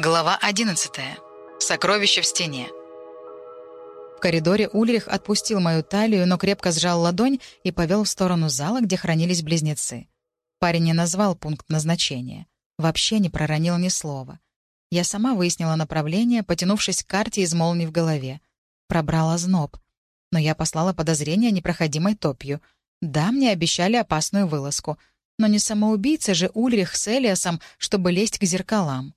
Глава 11. Сокровище в стене. В коридоре Ульрих отпустил мою талию, но крепко сжал ладонь и повел в сторону зала, где хранились близнецы. Парень не назвал пункт назначения. Вообще не проронил ни слова. Я сама выяснила направление, потянувшись к карте из молний в голове. Пробрала зноб. Но я послала подозрение непроходимой топью. Да, мне обещали опасную вылазку. Но не самоубийца же Ульрих с Элиасом, чтобы лезть к зеркалам.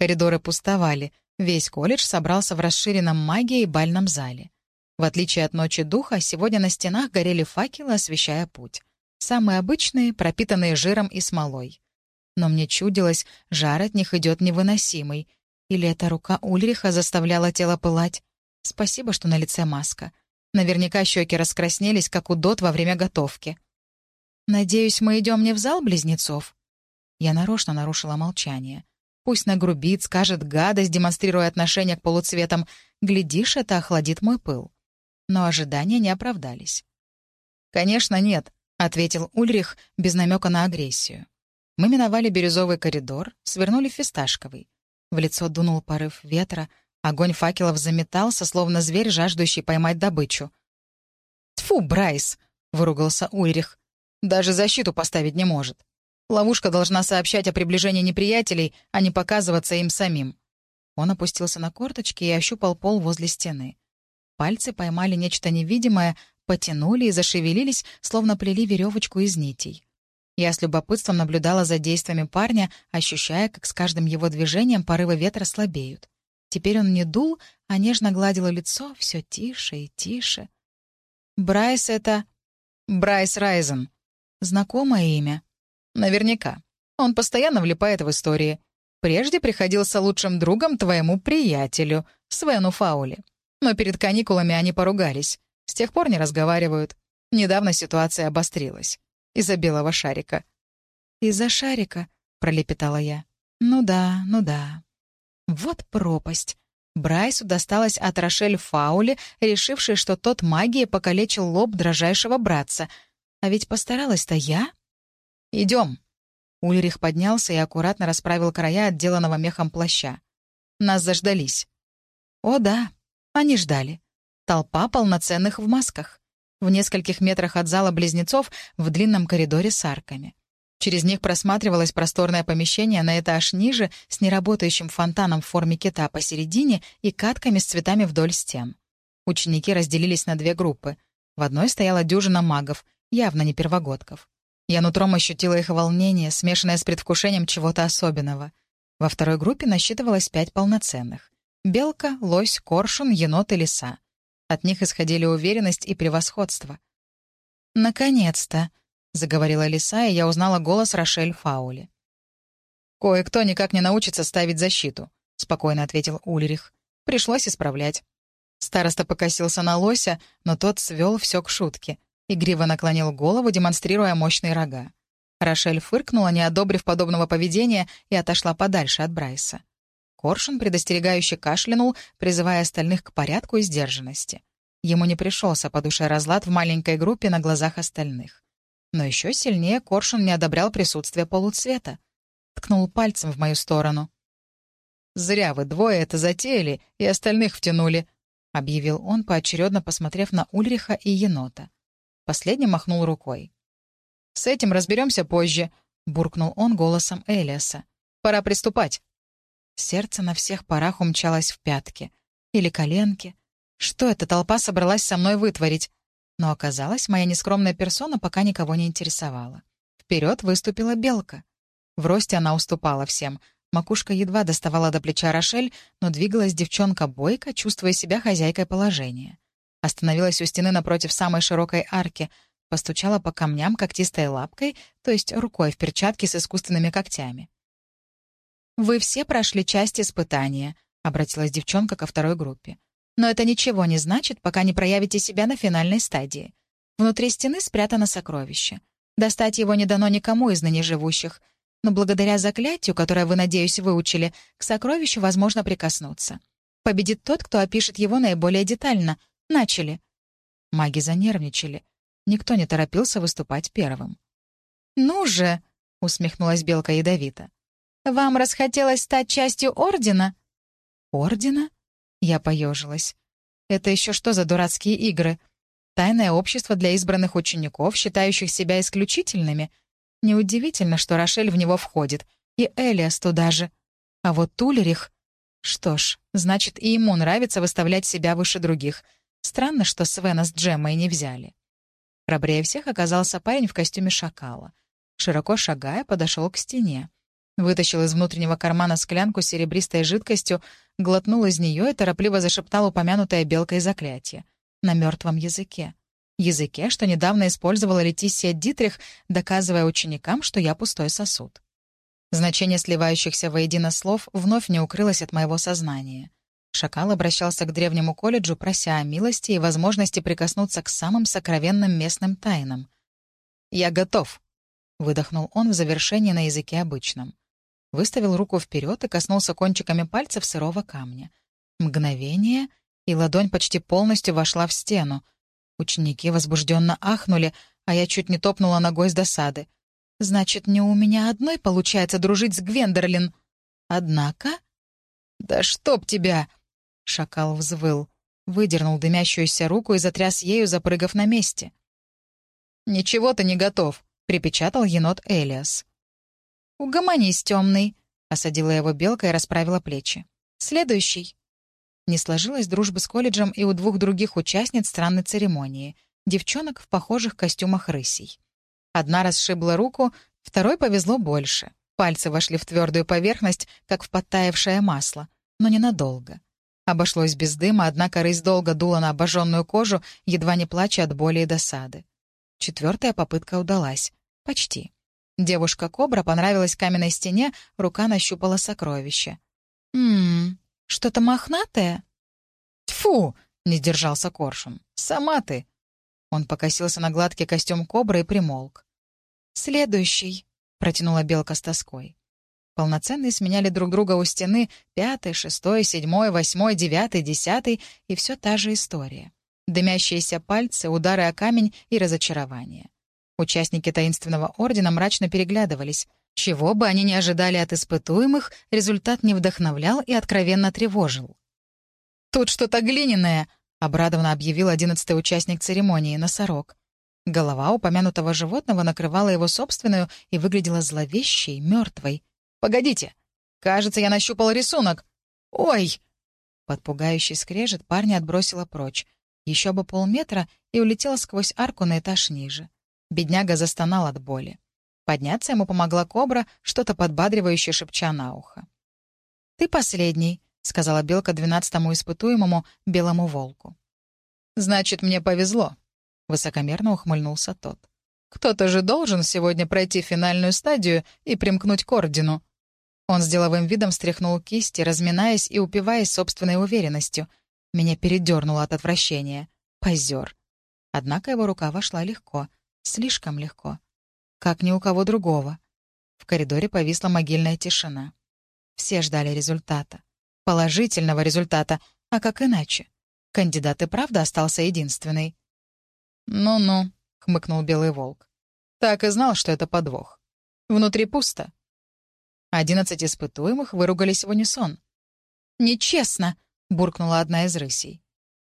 Коридоры пустовали. Весь колледж собрался в расширенном магии и бальном зале. В отличие от «Ночи духа», сегодня на стенах горели факелы, освещая путь. Самые обычные, пропитанные жиром и смолой. Но мне чудилось, жар от них идет невыносимый. Или эта рука Ульриха заставляла тело пылать? Спасибо, что на лице маска. Наверняка щеки раскраснелись, как у Дот во время готовки. «Надеюсь, мы идем не в зал близнецов?» Я нарочно нарушила молчание. Пусть нагрубит, скажет гадость, демонстрируя отношение к полуцветам. Глядишь, это охладит мой пыл. Но ожидания не оправдались. «Конечно, нет», — ответил Ульрих без намека на агрессию. Мы миновали бирюзовый коридор, свернули фисташковый. В лицо дунул порыв ветра, огонь факелов заметался, словно зверь, жаждущий поймать добычу. «Тьфу, Брайс!» — выругался Ульрих. «Даже защиту поставить не может». Ловушка должна сообщать о приближении неприятелей, а не показываться им самим. Он опустился на корточки и ощупал пол возле стены. Пальцы поймали нечто невидимое, потянули и зашевелились, словно плели веревочку из нитей. Я с любопытством наблюдала за действиями парня, ощущая, как с каждым его движением порывы ветра слабеют. Теперь он не дул, а нежно гладил лицо все тише и тише. «Брайс — это...» «Брайс Райзен». Знакомое имя. Наверняка. Он постоянно влипает в истории. Прежде приходился лучшим другом твоему приятелю, Свену Фаули. Но перед каникулами они поругались. С тех пор не разговаривают. Недавно ситуация обострилась. Из-за белого шарика. «Из-за шарика?» — пролепетала я. «Ну да, ну да». Вот пропасть. Брайсу досталось от Рошель Фаули, решившей, что тот магией покалечил лоб дрожайшего братца. А ведь постаралась-то я. «Идем». Ульрих поднялся и аккуратно расправил края отделанного мехом плаща. Нас заждались. О да, они ждали. Толпа полноценных в масках. В нескольких метрах от зала близнецов в длинном коридоре с арками. Через них просматривалось просторное помещение на этаж ниже с неработающим фонтаном в форме кита посередине и катками с цветами вдоль стен. Ученики разделились на две группы. В одной стояла дюжина магов, явно не первогодков. Я нутром ощутила их волнение, смешанное с предвкушением чего-то особенного. Во второй группе насчитывалось пять полноценных. Белка, лось, коршун, енот и лиса. От них исходили уверенность и превосходство. «Наконец-то!» — заговорила лиса, и я узнала голос Рошель Фаули. «Кое-кто никак не научится ставить защиту», — спокойно ответил Ульрих. «Пришлось исправлять». Староста покосился на лося, но тот свел все к шутке — Игриво наклонил голову, демонстрируя мощные рога. Рошель фыркнула, не одобрив подобного поведения, и отошла подальше от Брайса. Коршун предостерегающе кашлянул, призывая остальных к порядку и сдержанности. Ему не пришелся по душе разлад в маленькой группе на глазах остальных. Но еще сильнее Коршун не одобрял присутствие полуцвета. Ткнул пальцем в мою сторону. «Зря вы двое это затеяли и остальных втянули», — объявил он, поочередно посмотрев на Ульриха и енота. Последний махнул рукой. «С этим разберемся позже», — буркнул он голосом Элиаса. «Пора приступать». Сердце на всех парах умчалось в пятки. Или коленки. Что эта толпа собралась со мной вытворить? Но оказалось, моя нескромная персона пока никого не интересовала. Вперед выступила белка. В росте она уступала всем. Макушка едва доставала до плеча Рошель, но двигалась девчонка бойко, чувствуя себя хозяйкой положения. Остановилась у стены напротив самой широкой арки, постучала по камням когтистой лапкой, то есть рукой в перчатке с искусственными когтями. «Вы все прошли часть испытания», — обратилась девчонка ко второй группе. «Но это ничего не значит, пока не проявите себя на финальной стадии. Внутри стены спрятано сокровище. Достать его не дано никому из ныне живущих, но благодаря заклятию, которое вы, надеюсь, выучили, к сокровищу возможно прикоснуться. Победит тот, кто опишет его наиболее детально — Начали». Маги занервничали. Никто не торопился выступать первым. «Ну же!» — усмехнулась Белка ядовито. Вам расхотелось стать частью Ордена?» «Ордена?» Я поежилась. «Это еще что за дурацкие игры? Тайное общество для избранных учеников, считающих себя исключительными? Неудивительно, что Рошель в него входит, и Элиас туда же. А вот Тулерих... Что ж, значит, и ему нравится выставлять себя выше других. Странно, что Свена с Джеммой не взяли. Храбрее всех оказался парень в костюме шакала. Широко шагая, подошел к стене. Вытащил из внутреннего кармана склянку с серебристой жидкостью, глотнул из нее и торопливо зашептал упомянутое белкой заклятие. На мертвом языке. Языке, что недавно использовала Летисия Дитрих, доказывая ученикам, что я пустой сосуд. Значение сливающихся воедино слов вновь не укрылось от моего сознания. Шакал обращался к древнему колледжу, прося о милости и возможности прикоснуться к самым сокровенным местным тайнам. «Я готов», — выдохнул он в завершении на языке обычном. Выставил руку вперед и коснулся кончиками пальцев сырого камня. Мгновение, и ладонь почти полностью вошла в стену. Ученики возбужденно ахнули, а я чуть не топнула ногой с досады. Значит, не у меня одной получается дружить с Гвендерлин. Однако... «Да чтоб тебя!» — шакал взвыл. Выдернул дымящуюся руку и затряс ею, запрыгав на месте. «Ничего ты не готов», — припечатал енот Элиас. «Угомонись, темный», — осадила его белка и расправила плечи. «Следующий». Не сложилась дружба с колледжем и у двух других участниц странной церемонии — девчонок в похожих костюмах рысей. Одна расшибла руку, второй повезло больше. Пальцы вошли в твердую поверхность, как в подтаявшее масло, но ненадолго. Обошлось без дыма, однако рысь долго дула на обожженную кожу, едва не плача от боли и досады. Четвертая попытка удалась. Почти. Девушка-кобра понравилась каменной стене, рука нащупала сокровище. «Ммм, что-то мохнатое?» «Тьфу!» — не сдержался Коршун. «Сама ты!» Он покосился на гладкий костюм кобры и примолк. «Следующий», — протянула белка с тоской. Полноценные сменяли друг друга у стены пятый, шестой, седьмой, восьмой, девятый, десятый, и все та же история. Дымящиеся пальцы, удары о камень и разочарование. Участники таинственного ордена мрачно переглядывались. Чего бы они ни ожидали от испытуемых, результат не вдохновлял и откровенно тревожил. «Тут что-то глиняное!» — обрадованно объявил одиннадцатый участник церемонии, носорог. Голова упомянутого животного накрывала его собственную и выглядела зловещей, мертвой. «Погодите! Кажется, я нащупал рисунок! Ой!» Под пугающий скрежет парня отбросила прочь. Еще бы полметра и улетела сквозь арку на этаж ниже. Бедняга застонал от боли. Подняться ему помогла кобра, что-то подбадривающее шепча на ухо. «Ты последний», — сказала белка двенадцатому испытуемому белому волку. «Значит, мне повезло», — высокомерно ухмыльнулся тот. «Кто-то же должен сегодня пройти финальную стадию и примкнуть к ордену». Он с деловым видом встряхнул кисти, разминаясь и упиваясь собственной уверенностью. Меня передернуло от отвращения. Позер. Однако его рука вошла легко. Слишком легко. Как ни у кого другого. В коридоре повисла могильная тишина. Все ждали результата положительного результата, а как иначе? Кандидат и правда остался единственный. «Ну-ну», — хмыкнул Белый Волк. «Так и знал, что это подвох. Внутри пусто». Одиннадцать испытуемых выругались в унисон. «Нечестно!» — буркнула одна из рысей.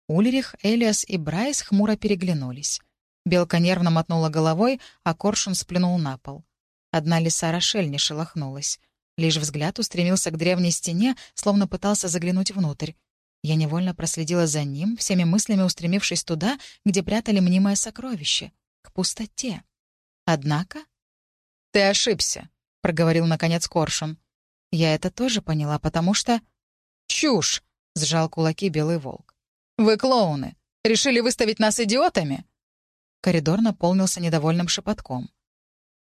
Ульрих, Элиас и Брайс хмуро переглянулись. Белка нервно мотнула головой, а Коршун сплюнул на пол. Одна лиса Рошель не шелохнулась. Лишь взгляд устремился к древней стене, словно пытался заглянуть внутрь. Я невольно проследила за ним, всеми мыслями устремившись туда, где прятали мнимое сокровище, к пустоте. Однако... «Ты ошибся», — проговорил наконец Коршун. Я это тоже поняла, потому что... «Чушь!» — сжал кулаки Белый Волк. «Вы клоуны! Решили выставить нас идиотами?» Коридор наполнился недовольным шепотком.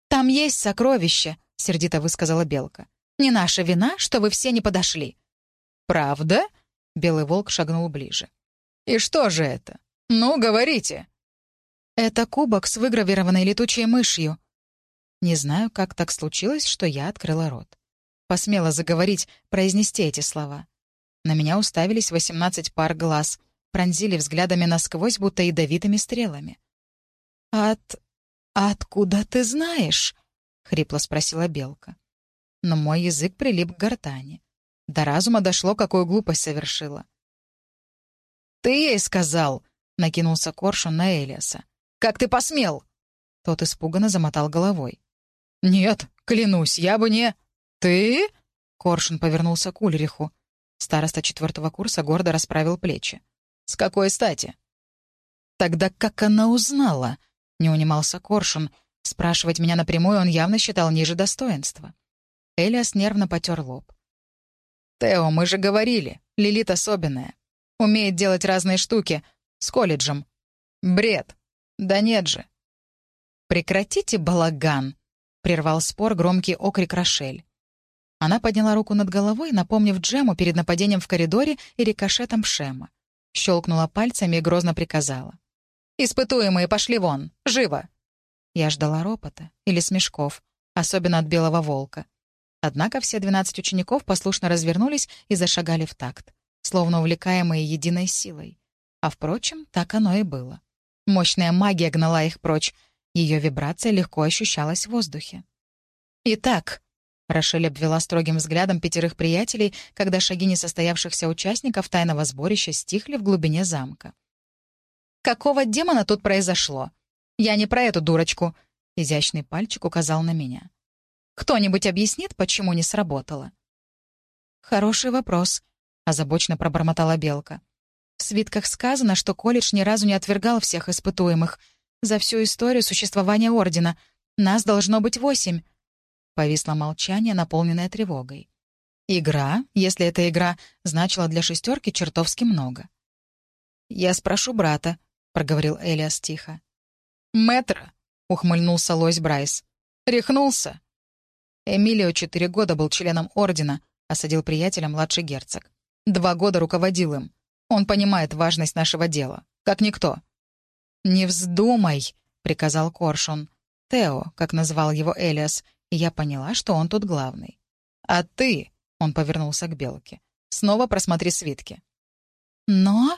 «Там есть сокровище», — сердито высказала Белка. Не наша вина, что вы все не подошли». «Правда?» — Белый волк шагнул ближе. «И что же это? Ну, говорите». «Это кубок с выгравированной летучей мышью». Не знаю, как так случилось, что я открыла рот. Посмела заговорить, произнести эти слова. На меня уставились восемнадцать пар глаз, пронзили взглядами насквозь, будто ядовитыми стрелами. «От... откуда ты знаешь?» — хрипло спросила Белка. но мой язык прилип к гортани. До разума дошло, какую глупость совершила. «Ты ей сказал!» — накинулся Коршун на Элиаса. «Как ты посмел?» Тот испуганно замотал головой. «Нет, клянусь, я бы не...» «Ты?» — Коршун повернулся к Ульриху. Староста четвертого курса гордо расправил плечи. «С какой стати?» «Тогда как она узнала?» — не унимался Коршун. Спрашивать меня напрямую он явно считал ниже достоинства. Элиас нервно потер лоб. «Тео, мы же говорили, Лилит особенная. Умеет делать разные штуки. С колледжем. Бред. Да нет же». «Прекратите балаган!» — прервал спор громкий окрик Рошель. Она подняла руку над головой, напомнив Джему перед нападением в коридоре и рикошетом Шема. Щелкнула пальцами и грозно приказала. «Испытуемые пошли вон! Живо!» Я ждала ропота или смешков, особенно от белого волка. Однако все двенадцать учеников послушно развернулись и зашагали в такт, словно увлекаемые единой силой. А, впрочем, так оно и было. Мощная магия гнала их прочь. Ее вибрация легко ощущалась в воздухе. «Итак», — Рошель обвела строгим взглядом пятерых приятелей, когда шаги несостоявшихся участников тайного сборища стихли в глубине замка. «Какого демона тут произошло? Я не про эту дурочку», — изящный пальчик указал на меня. Кто-нибудь объяснит, почему не сработало?» «Хороший вопрос», — озабоченно пробормотала Белка. «В свитках сказано, что колледж ни разу не отвергал всех испытуемых. За всю историю существования Ордена. Нас должно быть восемь». Повисло молчание, наполненное тревогой. Игра, если это игра, значила для шестерки чертовски много. «Я спрошу брата», — проговорил Элиас тихо. «Мэтра», — ухмыльнулся Лось Брайс. «Рехнулся?» Эмилио четыре года был членом Ордена, осадил приятеля младший герцог. Два года руководил им. Он понимает важность нашего дела. Как никто. «Не вздумай», — приказал Коршун. Тео, как назвал его Элиас, и я поняла, что он тут главный. «А ты», — он повернулся к Белке, — «снова просмотри свитки». «Но...»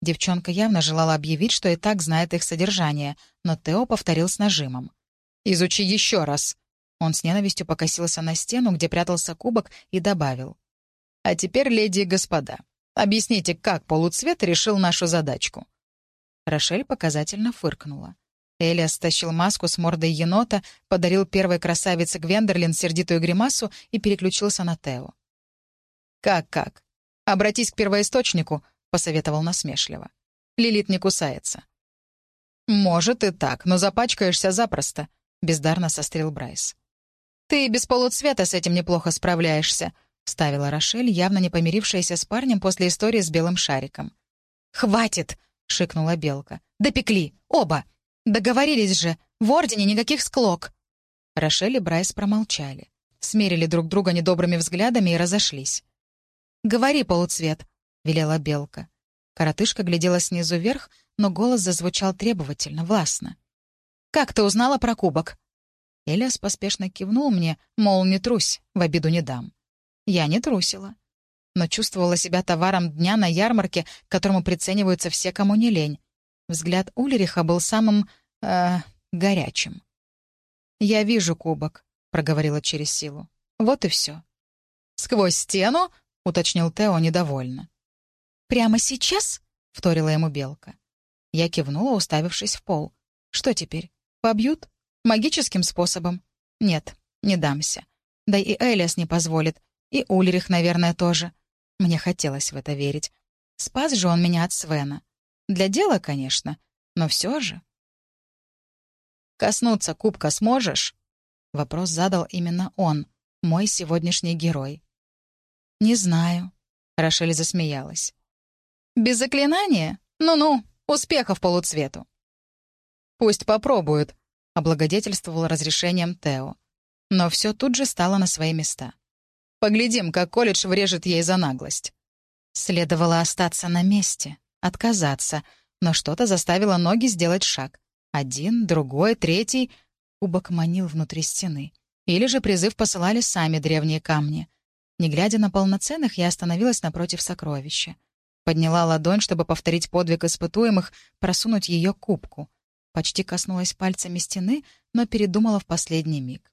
Девчонка явно желала объявить, что и так знает их содержание, но Тео повторил с нажимом. «Изучи еще раз. Он с ненавистью покосился на стену, где прятался кубок, и добавил. «А теперь, леди и господа, объясните, как полуцвет решил нашу задачку?» Рошель показательно фыркнула. Элиас стащил маску с мордой енота, подарил первой красавице Гвендерлин сердитую гримасу и переключился на Тео. «Как-как? Обратись к первоисточнику», — посоветовал насмешливо. «Лилит не кусается». «Может и так, но запачкаешься запросто», — бездарно сострил Брайс. «Ты без полуцвета с этим неплохо справляешься», — вставила Рошель, явно не помирившаяся с парнем после истории с белым шариком. «Хватит!» — шикнула Белка. «Допекли! Оба! Договорились же! В Ордене никаких склок!» Рошель и Брайс промолчали, смерили друг друга недобрыми взглядами и разошлись. «Говори, полуцвет!» — велела Белка. Коротышка глядела снизу вверх, но голос зазвучал требовательно, властно. «Как ты узнала про кубок?» Элиас поспешно кивнул мне, мол, не трусь, в обиду не дам. Я не трусила. Но чувствовала себя товаром дня на ярмарке, к которому прицениваются все, кому не лень. Взгляд Ульриха был самым... Э, горячим. «Я вижу кубок», — проговорила через силу. «Вот и все». «Сквозь стену?» — уточнил Тео недовольно. «Прямо сейчас?» — вторила ему Белка. Я кивнула, уставившись в пол. «Что теперь? Побьют?» Магическим способом? Нет, не дамся. Да и Элиас не позволит. И Ульрих, наверное, тоже. Мне хотелось в это верить. Спас же он меня от Свена. Для дела, конечно, но все же. «Коснуться кубка сможешь?» Вопрос задал именно он, мой сегодняшний герой. «Не знаю», — Рошель засмеялась. «Без заклинания? Ну-ну, успехов полуцвету». «Пусть попробуют», облагодетельствовал разрешением Тео. Но все тут же стало на свои места. «Поглядим, как колледж врежет ей за наглость». Следовало остаться на месте, отказаться, но что-то заставило ноги сделать шаг. Один, другой, третий. Кубок манил внутри стены. Или же призыв посылали сами древние камни. Не глядя на полноценных, я остановилась напротив сокровища. Подняла ладонь, чтобы повторить подвиг испытуемых, просунуть ее кубку. Почти коснулась пальцами стены, но передумала в последний миг.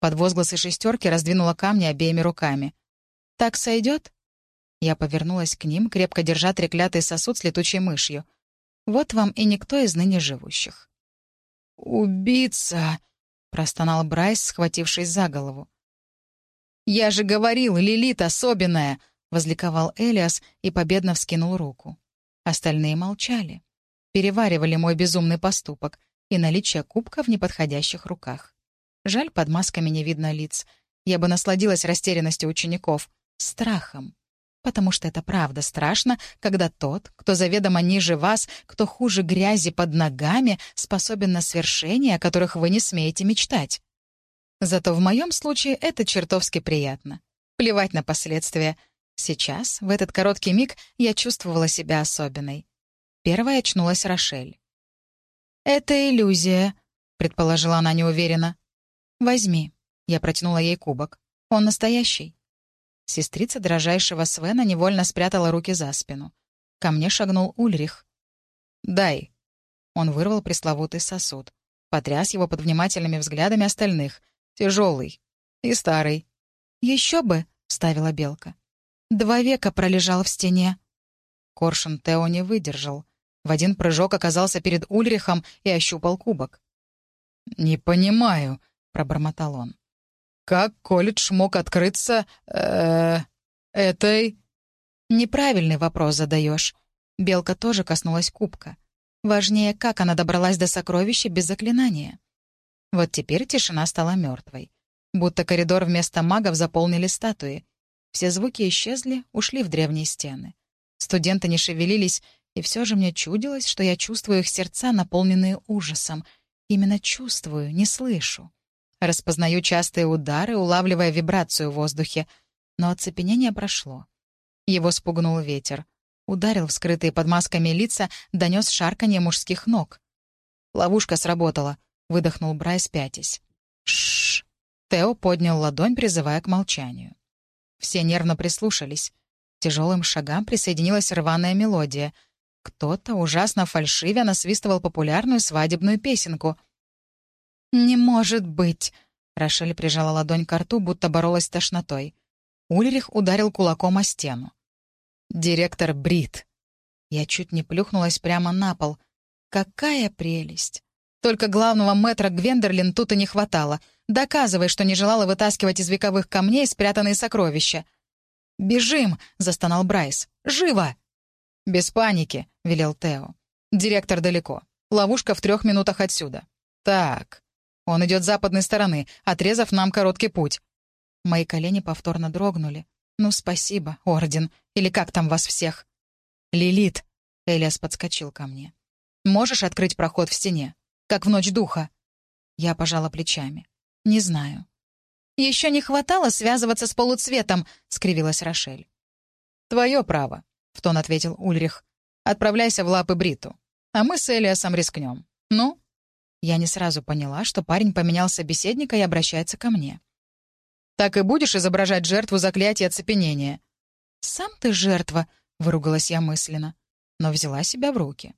Под возгласы шестерки раздвинула камни обеими руками. «Так сойдет?» Я повернулась к ним, крепко держа треклятый сосуд с летучей мышью. «Вот вам и никто из ныне живущих». «Убийца!» — простонал Брайс, схватившись за голову. «Я же говорил, Лилит особенная!» — возликовал Элиас и победно вскинул руку. Остальные молчали, переваривали мой безумный поступок и наличие кубка в неподходящих руках. Жаль, под масками не видно лиц. Я бы насладилась растерянностью учеников, страхом. Потому что это правда страшно, когда тот, кто заведомо ниже вас, кто хуже грязи под ногами, способен на свершения, о которых вы не смеете мечтать. Зато в моем случае это чертовски приятно. Плевать на последствия. Сейчас, в этот короткий миг, я чувствовала себя особенной. Первая очнулась Рошель. «Это иллюзия», — предположила она неуверенно. «Возьми». Я протянула ей кубок. «Он настоящий». Сестрица дрожайшего Свена невольно спрятала руки за спину. Ко мне шагнул Ульрих. «Дай». Он вырвал пресловутый сосуд. Потряс его под внимательными взглядами остальных. Тяжелый. И старый. «Еще бы», — вставила Белка. «Два века пролежал в стене». Коршун Тео не выдержал. В один прыжок оказался перед Ульрихом и ощупал кубок. «Не понимаю», — пробормотал он. «Как колледж мог открыться... Э, этой...» «Неправильный вопрос задаешь». Белка тоже коснулась кубка. Важнее, как она добралась до сокровища без заклинания. Вот теперь тишина стала мертвой. Будто коридор вместо магов заполнили статуи. Все звуки исчезли, ушли в древние стены. Студенты не шевелились, и все же мне чудилось, что я чувствую их сердца, наполненные ужасом. Именно чувствую, не слышу. Распознаю частые удары, улавливая вибрацию в воздухе. Но оцепенение прошло. Его спугнул ветер. Ударил в скрытые под масками лица, донес шарканье мужских ног. «Ловушка сработала», — выдохнул Брайс, пятясь. Шш. Тео поднял ладонь, призывая к молчанию. Все нервно прислушались. Тяжелым шагам присоединилась рваная мелодия — кто-то, ужасно фальшивя, насвистывал популярную свадебную песенку. «Не может быть!» — Рошель прижала ладонь к рту, будто боролась с тошнотой. Ульрих ударил кулаком о стену. «Директор Брит!» Я чуть не плюхнулась прямо на пол. «Какая прелесть!» Только главного мэтра Гвендерлин тут и не хватало. Доказывай, что не желала вытаскивать из вековых камней спрятанные сокровища. «Бежим!» — застонал Брайс. «Живо!» «Без паники», — велел Тео. «Директор далеко. Ловушка в трех минутах отсюда. Так. Он идет с западной стороны, отрезав нам короткий путь». Мои колени повторно дрогнули. «Ну, спасибо, Орден. Или как там вас всех?» «Лилит», — Элиас подскочил ко мне. «Можешь открыть проход в стене? Как в ночь духа?» Я пожала плечами. «Не знаю». «Еще не хватало связываться с полуцветом», — скривилась Рошель. «Твое право», — в тон ответил Ульрих. «Отправляйся в лапы Бриту, а мы с Элиасом рискнем. Ну?» Я не сразу поняла, что парень поменял собеседника и обращается ко мне. «Так и будешь изображать жертву заклятия оцепенения?» «Сам ты жертва», — выругалась я мысленно, но взяла себя в руки.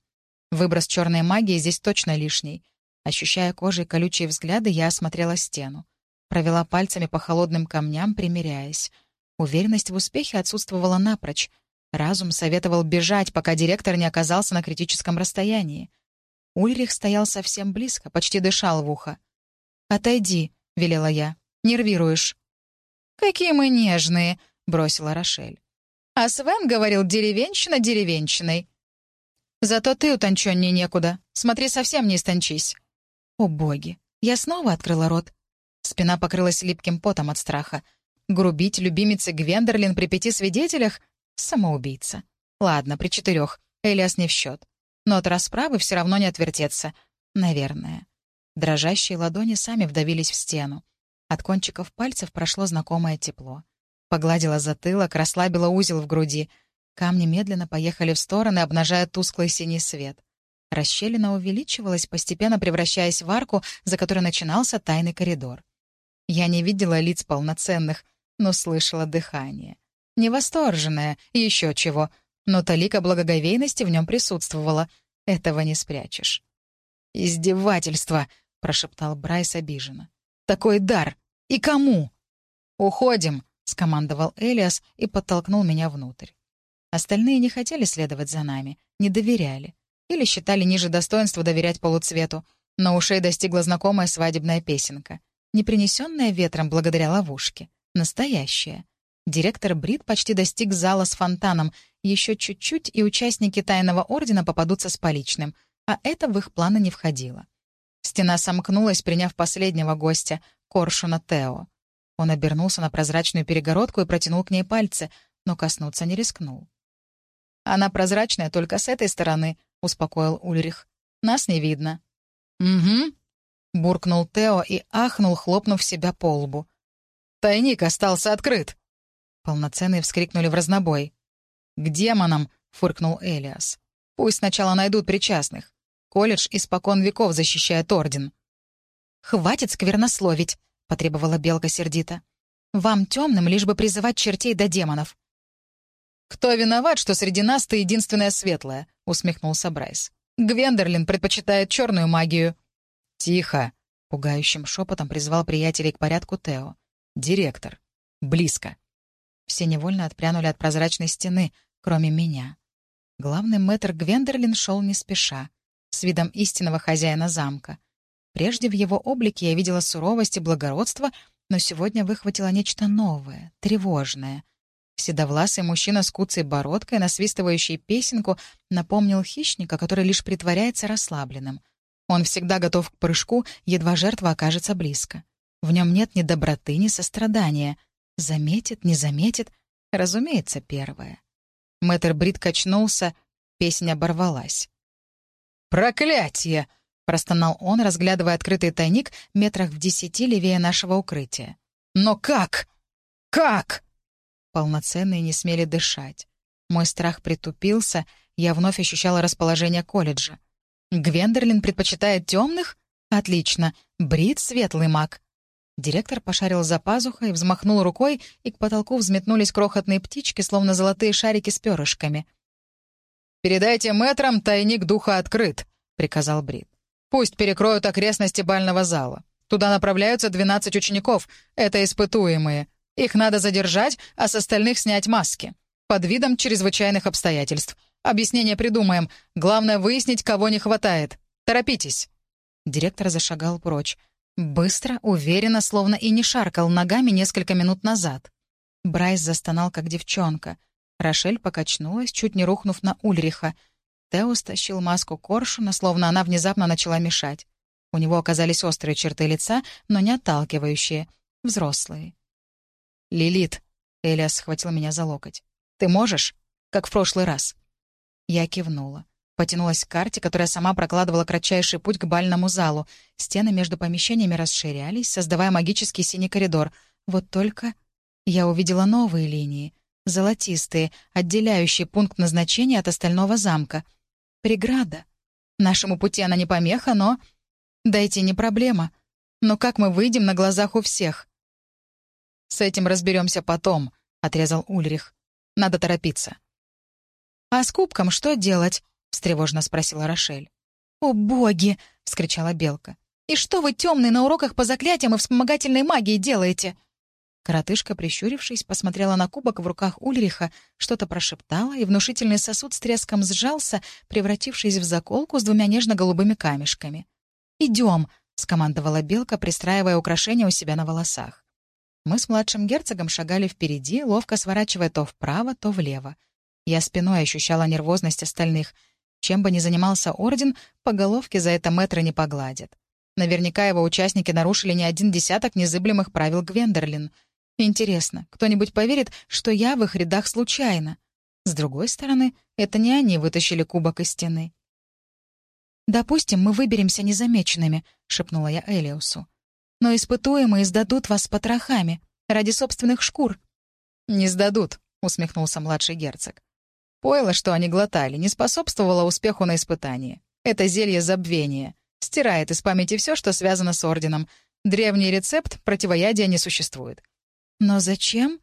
Выброс черной магии здесь точно лишний. Ощущая кожей колючие взгляды, я осмотрела стену. Провела пальцами по холодным камням, примиряясь. Уверенность в успехе отсутствовала напрочь. Разум советовал бежать, пока директор не оказался на критическом расстоянии. Ульрих стоял совсем близко, почти дышал в ухо. «Отойди», — велела я. «Нервируешь». «Какие мы нежные», — бросила Рошель. «А Свен говорил деревенщина деревенщиной». «Зато ты утонченней некуда. Смотри, совсем не истончись». «О, боги!» Я снова открыла рот. Спина покрылась липким потом от страха. Грубить любимице Гвендерлин при пяти свидетелях Самоубийца. Ладно, при четырех. Элиас не в счет. Но от расправы все равно не отвертеться. Наверное. Дрожащие ладони сами вдавились в стену. От кончиков пальцев прошло знакомое тепло. Погладила затылок, расслабила узел в груди. Камни медленно поехали в стороны, обнажая тусклый синий свет. Расщелина увеличивалась, постепенно превращаясь в арку, за которой начинался тайный коридор. Я не видела лиц полноценных, но слышала дыхание. Невосторженное, еще чего. Но талика благоговейности в нем присутствовала. Этого не спрячешь. «Издевательство!» — прошептал Брайс обиженно. «Такой дар! И кому?» «Уходим», — скомандовал Элиас и подтолкнул меня внутрь. Остальные не хотели следовать за нами, не доверяли. Или считали ниже достоинства доверять полуцвету, но ушей достигла знакомая свадебная песенка. Не принесенная ветром благодаря ловушке. Настоящая. Директор Брит почти достиг зала с фонтаном. Еще чуть-чуть, и участники Тайного Ордена попадутся с поличным. А это в их планы не входило. Стена сомкнулась, приняв последнего гостя, Коршуна Тео. Он обернулся на прозрачную перегородку и протянул к ней пальцы, но коснуться не рискнул. «Она прозрачная только с этой стороны», — успокоил Ульрих. «Нас не видно». «Угу», — буркнул Тео и ахнул, хлопнув себя по лбу. «Тайник остался открыт!» Полноценные вскрикнули в разнобой. «К демонам!» — фыркнул Элиас. «Пусть сначала найдут причастных. Колледж испокон веков защищает Орден». «Хватит сквернословить!» — потребовала Белка сердито. «Вам, темным, лишь бы призывать чертей до демонов». «Кто виноват, что среди нас ты единственная светлая?» — усмехнулся Брайс. «Гвендерлин предпочитает черную магию». «Тихо!» — пугающим шепотом призвал приятелей к порядку Тео. «Директор. Близко». Все невольно отпрянули от прозрачной стены, кроме меня. Главный мэтр Гвендерлин шел не спеша, с видом истинного хозяина замка. Прежде в его облике я видела суровость и благородство, но сегодня выхватила нечто новое, тревожное. Седовласый мужчина с куцей бородкой, насвистывающий песенку, напомнил хищника, который лишь притворяется расслабленным. Он всегда готов к прыжку, едва жертва окажется близко. В нем нет ни доброты, ни сострадания. Заметит, не заметит. Разумеется, первое. Мэтр Брит качнулся, песня оборвалась. «Проклятие!» — простонал он, разглядывая открытый тайник метрах в десяти левее нашего укрытия. «Но как? Как?» Полноценные не смели дышать. Мой страх притупился, я вновь ощущала расположение колледжа. «Гвендерлин предпочитает темных? Отлично. Брит — светлый маг. Директор пошарил за пазухой, взмахнул рукой, и к потолку взметнулись крохотные птички, словно золотые шарики с перышками. «Передайте мэтрам, тайник духа открыт», — приказал Брит. «Пусть перекроют окрестности бального зала. Туда направляются 12 учеников. Это испытуемые. Их надо задержать, а с остальных снять маски. Под видом чрезвычайных обстоятельств. Объяснение придумаем. Главное выяснить, кого не хватает. Торопитесь». Директор зашагал прочь. Быстро, уверенно, словно и не шаркал ногами несколько минут назад. Брайс застонал, как девчонка. Рошель покачнулась, чуть не рухнув на Ульриха. Тео стащил маску коршуна, словно она внезапно начала мешать. У него оказались острые черты лица, но не отталкивающие. Взрослые. «Лилит», — Элиас схватил меня за локоть. «Ты можешь? Как в прошлый раз». Я кивнула. Потянулась к карте, которая сама прокладывала кратчайший путь к бальному залу. Стены между помещениями расширялись, создавая магический синий коридор. Вот только я увидела новые линии, золотистые, отделяющие пункт назначения от остального замка. Преграда. Нашему пути она не помеха, но... Дойти не проблема. Но как мы выйдем на глазах у всех? «С этим разберемся потом», — отрезал Ульрих. «Надо торопиться». «А с кубком что делать?» — встревожно спросила Рошель. «О, боги!» — вскричала Белка. «И что вы, темные, на уроках по заклятиям и вспомогательной магии делаете?» Коротышка, прищурившись, посмотрела на кубок в руках Ульриха, что-то прошептала, и внушительный сосуд с треском сжался, превратившись в заколку с двумя нежно-голубыми камешками. «Идем!» — скомандовала Белка, пристраивая украшения у себя на волосах. Мы с младшим герцогом шагали впереди, ловко сворачивая то вправо, то влево. Я спиной ощущала нервозность остальных — чем бы ни занимался Орден, по головке за это мэтра не погладят. Наверняка его участники нарушили не один десяток незыблемых правил Гвендерлин. Интересно, кто-нибудь поверит, что я в их рядах случайно? С другой стороны, это не они вытащили кубок из стены. «Допустим, мы выберемся незамеченными», — шепнула я Элиусу. «Но испытуемые сдадут вас с потрохами, ради собственных шкур». «Не сдадут», — усмехнулся младший герцог. Пойло, что они глотали, не способствовало успеху на испытании. Это зелье забвения. Стирает из памяти все, что связано с Орденом. Древний рецепт противоядия не существует. «Но зачем?»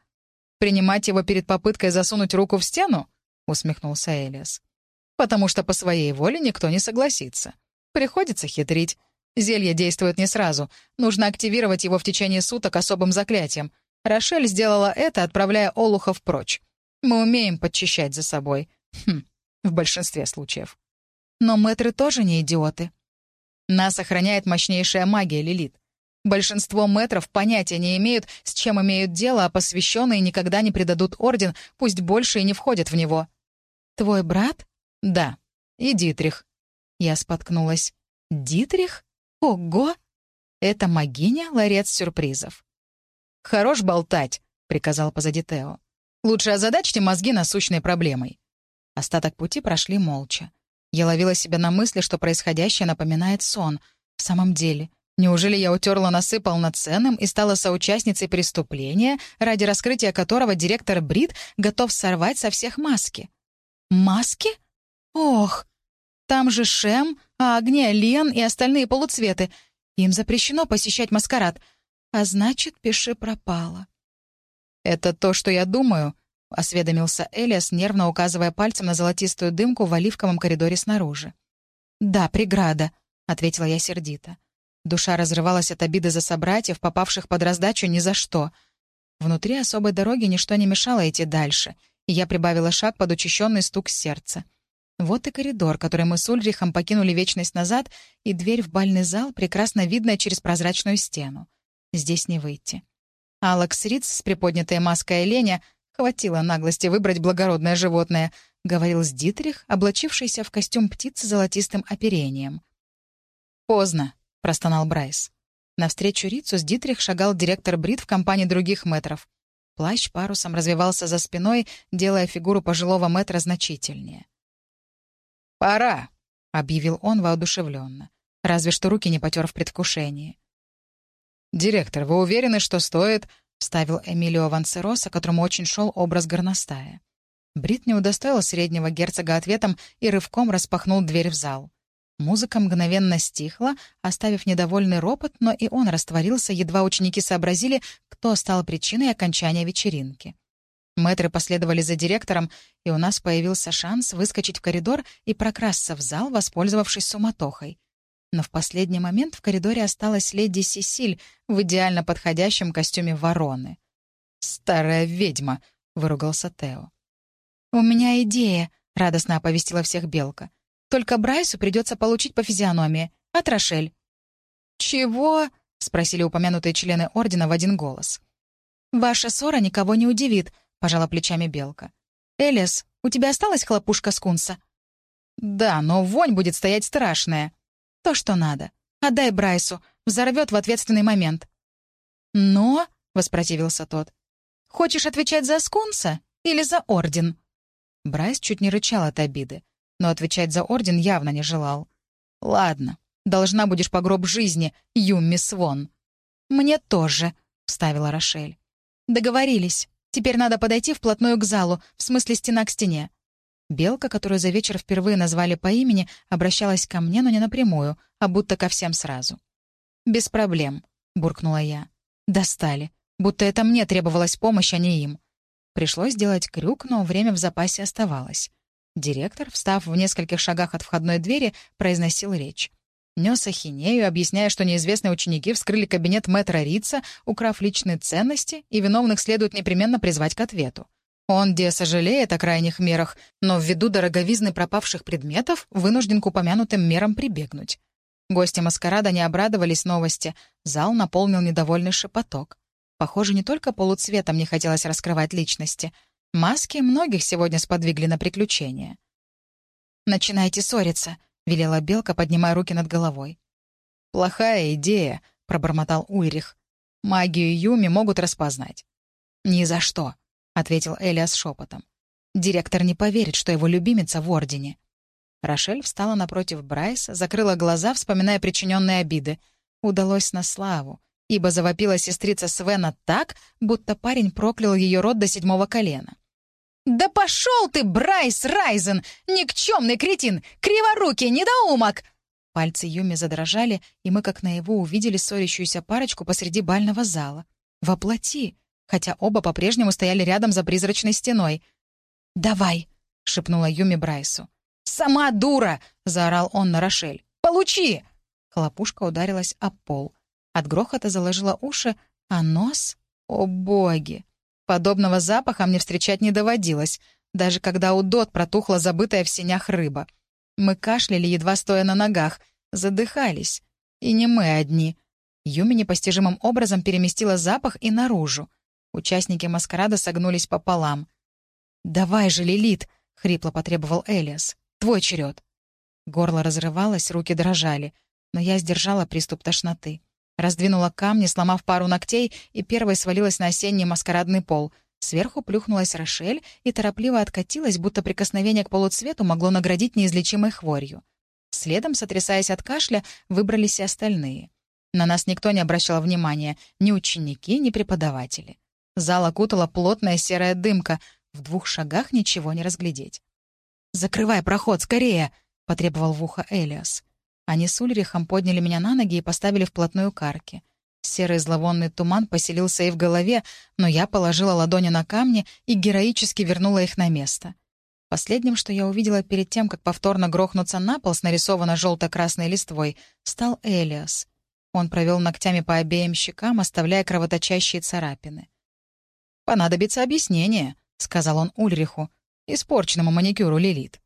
«Принимать его перед попыткой засунуть руку в стену?» — усмехнулся Элиас. «Потому что по своей воле никто не согласится. Приходится хитрить. Зелье действует не сразу. Нужно активировать его в течение суток особым заклятием. Рошель сделала это, отправляя Олухов прочь. Мы умеем подчищать за собой. Хм, в большинстве случаев. Но мэтры тоже не идиоты. Нас охраняет мощнейшая магия, Лилит. Большинство мэтров понятия не имеют, с чем имеют дело, а посвященные никогда не предадут орден, пусть больше и не входят в него. «Твой брат?» «Да. И Дитрих». Я споткнулась. «Дитрих? Ого!» Это магиня — ларец сюрпризов. «Хорош болтать», — приказал позади Тео. «Лучше озадачьте мозги насущной проблемой». Остаток пути прошли молча. Я ловила себя на мысли, что происходящее напоминает сон. В самом деле, неужели я утерла носы полноценным и стала соучастницей преступления, ради раскрытия которого директор Брит готов сорвать со всех маски? Маски? Ох! Там же Шем, Агния, Лен и остальные полуцветы. Им запрещено посещать маскарад — а значит, пиши пропало. «Это то, что я думаю», — осведомился Элиас, нервно указывая пальцем на золотистую дымку в оливковом коридоре снаружи. «Да, преграда», — ответила я сердито. Душа разрывалась от обиды за собратьев, попавших под раздачу ни за что. Внутри особой дороги ничто не мешало идти дальше, и я прибавила шаг под учащенный стук сердца. Вот и коридор, который мы с Ульрихом покинули вечность назад, и дверь в бальный зал, прекрасно видная через прозрачную стену. Здесь не выйти. Алекс Риц с приподнятой маской оленя хватило наглости выбрать благородное животное, говорил с Дитрих, облачившийся в костюм птицы золотистым оперением. «Поздно», — простонал Брайс. Навстречу Рицу с Дитрих шагал директор Брит в компании других метров. Плащ парусом развивался за спиной, делая фигуру пожилого метра значительнее. «Пора», — объявил он воодушевленно. Разве что руки не потер в предвкушении. «Директор, вы уверены, что стоит...» — вставил Эмилио Вансероса, которому очень шел образ горностая. Брит не удостоил среднего герцога ответом и рывком распахнул дверь в зал. Музыка мгновенно стихла, оставив недовольный ропот, но и он растворился, едва ученики сообразили, кто стал причиной окончания вечеринки. Мэтры последовали за директором, и у нас появился шанс выскочить в коридор и прокрасться в зал, воспользовавшись суматохой но в последний момент в коридоре осталась леди Сесиль в идеально подходящем костюме вороны. «Старая ведьма!» — выругался Тео. «У меня идея», — радостно оповестила всех Белка. «Только Брайсу придется получить по физиономии. От Рошель». «Чего?» — спросили упомянутые члены Ордена в один голос. «Ваша ссора никого не удивит», — пожала плечами Белка. «Элис, у тебя осталась хлопушка скунса?» «Да, но вонь будет стоять страшная», то, что надо. Отдай Брайсу. Взорвет в ответственный момент. «Но?» — воспротивился тот. «Хочешь отвечать за Скунса или за Орден?» Брайс чуть не рычал от обиды, но отвечать за Орден явно не желал. «Ладно, должна будешь по гроб жизни, Юмми Свон». «Мне тоже», — вставила Рошель. «Договорились. Теперь надо подойти вплотную к залу, в смысле стена к стене. Белка, которую за вечер впервые назвали по имени, обращалась ко мне, но не напрямую, а будто ко всем сразу. «Без проблем», — буркнула я. «Достали. Будто это мне требовалась помощь, а не им». Пришлось сделать крюк, но время в запасе оставалось. Директор, встав в нескольких шагах от входной двери, произносил речь. Нес ахинею, объясняя, что неизвестные ученики вскрыли кабинет мэтра Рица, украв личные ценности, и виновных следует непременно призвать к ответу. Он, где сожалеет о крайних мерах, но ввиду дороговизны пропавших предметов вынужден к упомянутым мерам прибегнуть. Гости маскарада не обрадовались новости, зал наполнил недовольный шепоток. Похоже, не только полуцветом не хотелось раскрывать личности. Маски многих сегодня сподвигли на приключения. «Начинайте ссориться», — велела Белка, поднимая руки над головой. «Плохая идея», — пробормотал Ульрих. «Магию Юми могут распознать». «Ни за что», — ответил Элиас шепотом. «Директор не поверит, что его любимица в Ордене». Рошель встала напротив Брайса, закрыла глаза, вспоминая причиненные обиды. Удалось на славу, ибо завопила сестрица Свена так, будто парень проклял ее род до седьмого колена. «Да пошел ты, Брайс Райзен! Никчемный кретин! Криворукий недоумок!» Пальцы Юми задрожали, и мы как наяву увидели ссорящуюся парочку посреди бального зала. Воплоти! Хотя оба по-прежнему стояли рядом за призрачной стеной. «Давай!» — шепнула Юми Брайсу. «Сама дура!» — заорал он на Рошель. «Получи!» Хлопушка ударилась о пол. От грохота заложила уши, а нос... О, боги! Подобного запаха мне встречать не доводилось, даже когда у Дот протухла забытая в сенях рыба. Мы кашляли, едва стоя на ногах, задыхались. И не мы одни. Юми непостижимым образом переместила запах и наружу. Участники маскарада согнулись пополам. «Давай же, Лилит!» — хрипло потребовал Элиас. «Твой черед!» Горло разрывалось, руки дрожали, но я сдержала приступ тошноты. Раздвинула камни, сломав пару ногтей, и первой свалилась на осенний маскарадный пол. Сверху плюхнулась Рошель и торопливо откатилась, будто прикосновение к полуцвету могло наградить неизлечимой хворью. Следом, сотрясаясь от кашля, выбрались и остальные. На нас никто не обращал внимания, ни ученики, ни преподаватели. Зал окутала плотная серая дымка, в двух шагах ничего не разглядеть. «Закрывай проход, скорее!» — потребовал в ухо Элиас. Они с Ульрихом подняли меня на ноги и поставили вплотную к арке. Серый зловонный туман поселился и в голове, но я положила ладони на камни и героически вернула их на место. Последним, что я увидела перед тем, как повторно грохнуться на пол с нарисованно желто-красной листвой, стал Элиас. Он провел ногтями по обеим щекам, оставляя кровоточащие царапины. «Понадобится объяснение», — сказал он Ульриху, испорченному маникюру Лилит.